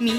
み道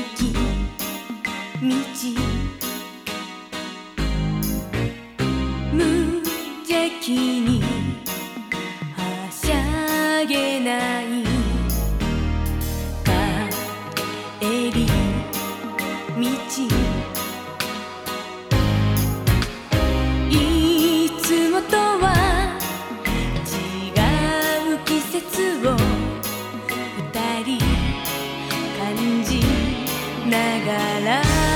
Love.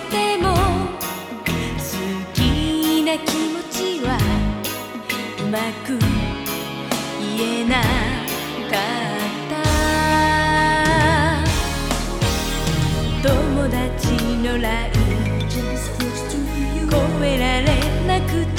けても好きな気持ちはうまく言えなかった。友達のライン超えられなくて。